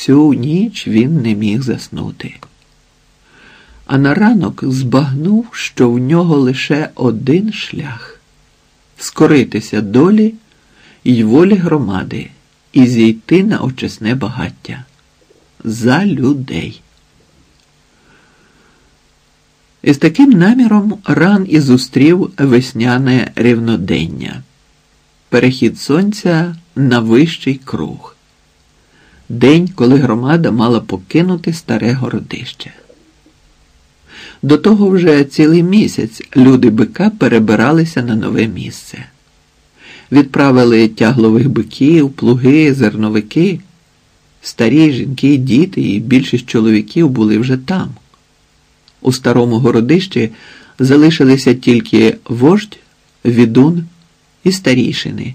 всю ніч він не міг заснути. А на ранок збагнув, що в нього лише один шлях скоритися долі й волі громади і зійти на очисне багаття за людей. І з таким наміром ран і зустрів весняне рівнодення, перехід сонця на вищий круг, день, коли громада мала покинути старе городище. До того вже цілий місяць люди бика перебиралися на нове місце. Відправили тяглових биків, плуги, зерновики. Старі жінки, діти і більшість чоловіків були вже там. У старому городищі залишилися тільки вождь, відун і старішини,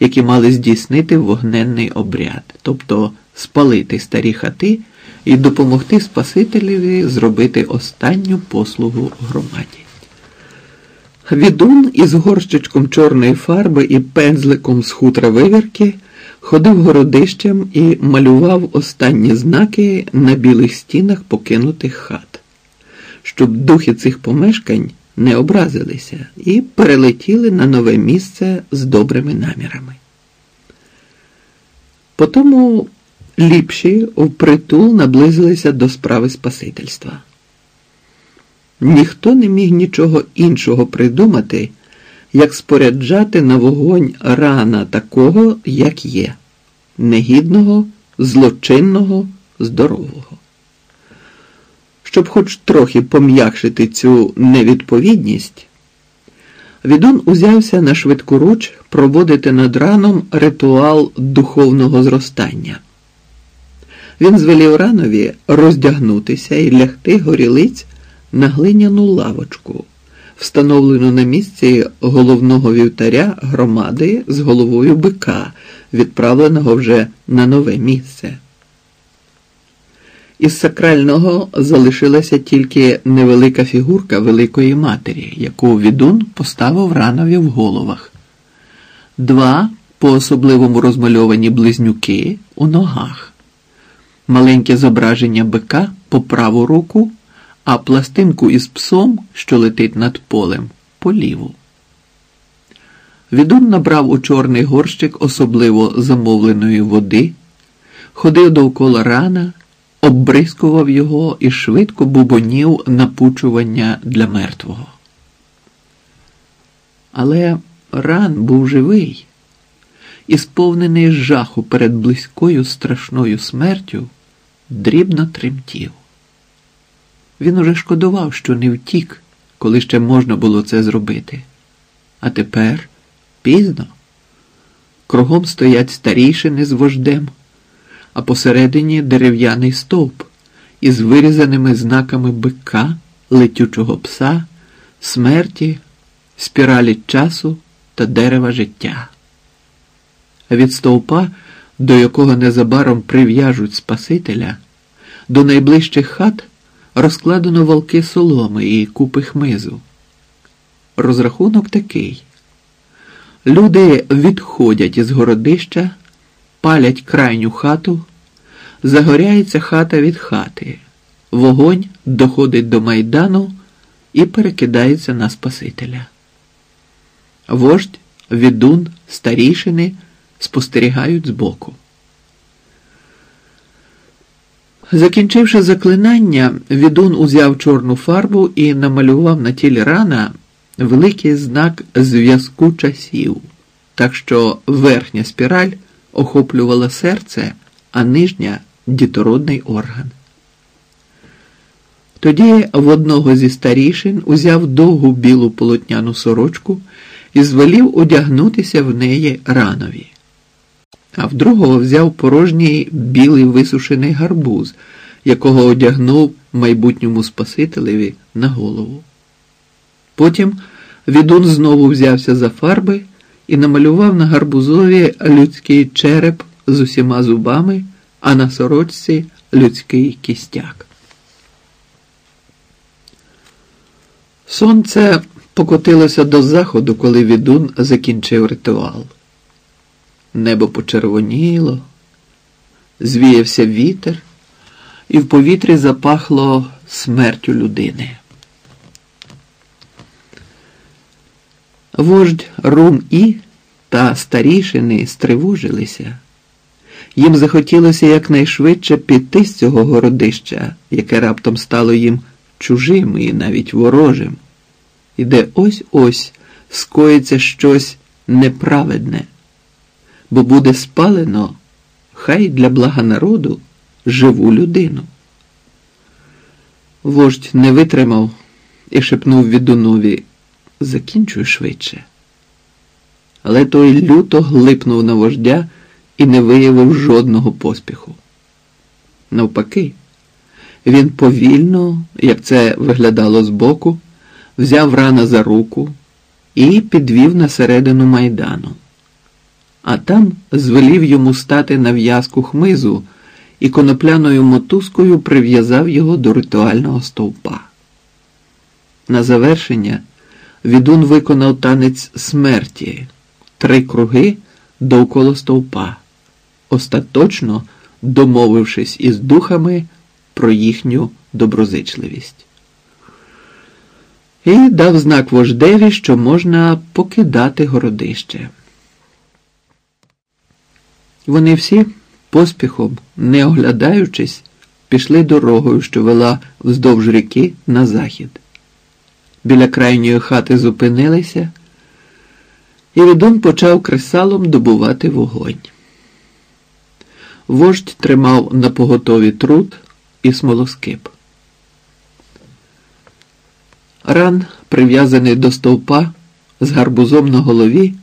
які мали здійснити вогненний обряд, тобто спалити старі хати і допомогти Спасителеві зробити останню послугу громаді. Відун із горщичком чорної фарби і пензликом з хутра вивірки ходив городищем і малював останні знаки на білих стінах покинутих хат, щоб духи цих помешкань не образилися і перелетіли на нове місце з добрими намірами. Потому ліпші впритул наблизилися до справи Спасительства. Ніхто не міг нічого іншого придумати, як споряджати на вогонь рана такого, як є, негідного, злочинного, здорового. Щоб хоч трохи пом'якшити цю невідповідність, Відун узявся на швидку руч проводити над раном ритуал духовного зростання. Він звелів ранові роздягнутися і лягти горілиць на глиняну лавочку, встановлену на місці головного вівтаря громади з головою бика, відправленого вже на нове місце. Із сакрального залишилася тільки невелика фігурка Великої Матері, яку відун поставив ранові в головах, два по особливому розмальовані близнюки у ногах, маленьке зображення бика по праву руку а пластинку із псом, що летить над полем, по ліву. Відун набрав у чорний горщик особливо замовленої води, ходив довкола рана, оббризкував його і швидко бубонів напучування для мертвого. Але ран був живий і, сповнений жаху перед близькою страшною смертю, дрібно тремтів. Він уже шкодував, що не втік, коли ще можна було це зробити. А тепер пізно. Кругом стоять старішини з вождем, а посередині дерев'яний стовп із вирізаними знаками бика, летючого пса, смерті, спіралі часу та дерева життя. А від стовпа, до якого незабаром прив'яжуть Спасителя, до найближчих хат розкладено волки соломи і купи хмизу. Розрахунок такий. Люди відходять із городища, палять крайню хату, загоряється хата від хати, вогонь доходить до майдану і перекидається на Спасителя. Вождь, відун, старішини спостерігають збоку. Закінчивши заклинання, відун узяв чорну фарбу і намалював на тілі рана великий знак зв'язку часів, так що верхня спіраль охоплювала серце, а нижня дітородний орган. Тоді в одного зі старішин узяв довгу білу полотняну сорочку і звелів одягнутися в неї ранові а в другого взяв порожній білий висушений гарбуз, якого одягнув майбутньому Спасителеві на голову. Потім відун знову взявся за фарби і намалював на гарбузові людський череп з усіма зубами, а на сорочці людський кістяк. Сонце покотилося до заходу, коли відун закінчив ритуал. Небо почервоніло, звіявся вітер, і в повітрі запахло смертю людини. Вождь Рум І та старішини стривожилися. Їм захотілося якнайшвидше піти з цього городища, яке раптом стало їм чужим і навіть ворожим, і де ось ось скоїться щось неправедне, бо буде спалено хай для блага народу живу людину. Вождь не витримав і шепнув відунові закінчуй швидше. Але той люто глипнув на вождя і не виявив жодного поспіху. Навпаки, він повільно, як це виглядало збоку, взяв рана за руку і підвів на середину майдану, а там звелів йому стати на в'язку хмизу і конопляною мотузкою прив'язав його до ритуального стовпа. На завершення відун виконав танець смерті, три круги довкола стовпа, остаточно домовившись із духами про їхню доброзичливість. І дав знак вождеві, що можна покидати городище. Вони всі поспіхом, не оглядаючись, пішли дорогою, що вела вздовж ріки на захід. Біля крайньої хати зупинилися, і відун почав кресалом добувати вогонь. Вождь тримав на поготові труд і смолоскип. Ран, прив'язаний до стовпа, з гарбузом на голові,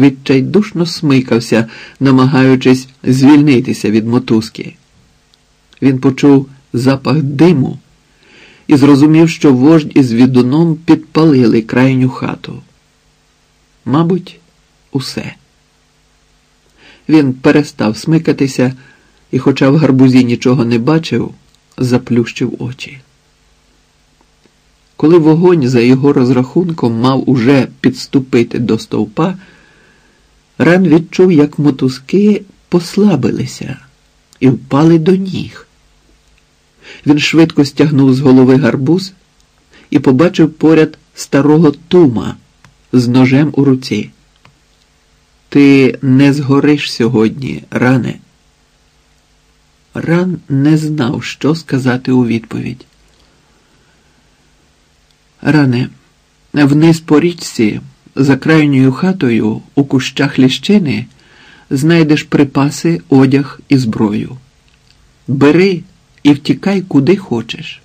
відчайдушно смикався, намагаючись звільнитися від мотузки. Він почув запах диму і зрозумів, що вождь із відуном підпалили крайню хату. Мабуть, усе. Він перестав смикатися і, хоча в гарбузі нічого не бачив, заплющив очі. Коли вогонь за його розрахунком мав уже підступити до стовпа, Ран відчув, як мотузки послабилися і впали до ніг. Він швидко стягнув з голови гарбуз і побачив поряд старого тума з ножем у руці. Ти не згориш сьогодні, ране. Ран не знав, що сказати у відповідь. Ране, вниз по річці, за крайньою хатою, у кущах ліщини, знайдеш припаси, одяг і зброю. Бери і втікай куди хочеш.